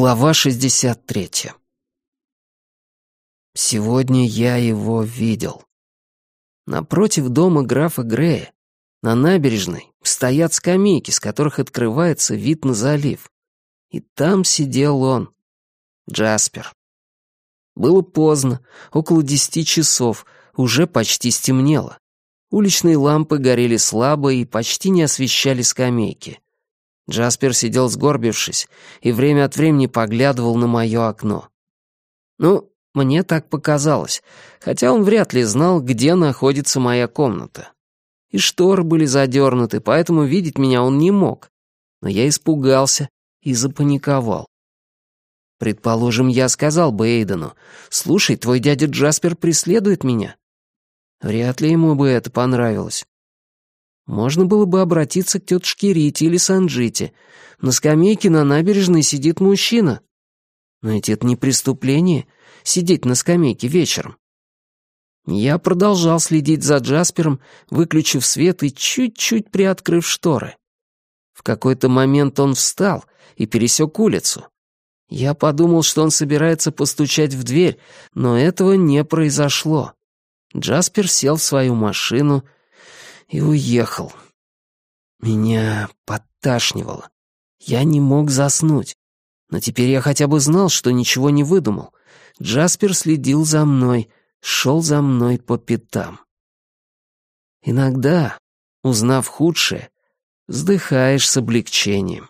Глава 63 Сегодня я его видел. Напротив дома графа Грея, на набережной, стоят скамейки, с которых открывается вид на залив. И там сидел он, Джаспер. Было поздно, около десяти часов, уже почти стемнело. Уличные лампы горели слабо и почти не освещали скамейки. Джаспер сидел сгорбившись и время от времени поглядывал на мое окно. Ну, мне так показалось, хотя он вряд ли знал, где находится моя комната. И шторы были задернуты, поэтому видеть меня он не мог. Но я испугался и запаниковал. Предположим, я сказал бы Эйдену, «Слушай, твой дядя Джаспер преследует меня». Вряд ли ему бы это понравилось. Можно было бы обратиться к тетушке Рите или Санджите. На скамейке на набережной сидит мужчина. Но ведь это не преступление — сидеть на скамейке вечером. Я продолжал следить за Джаспером, выключив свет и чуть-чуть приоткрыв шторы. В какой-то момент он встал и пересек улицу. Я подумал, что он собирается постучать в дверь, но этого не произошло. Джаспер сел в свою машину — и уехал. Меня подташнивало. Я не мог заснуть. Но теперь я хотя бы знал, что ничего не выдумал. Джаспер следил за мной, шел за мной по пятам. Иногда, узнав худшее, вздыхаешь с облегчением.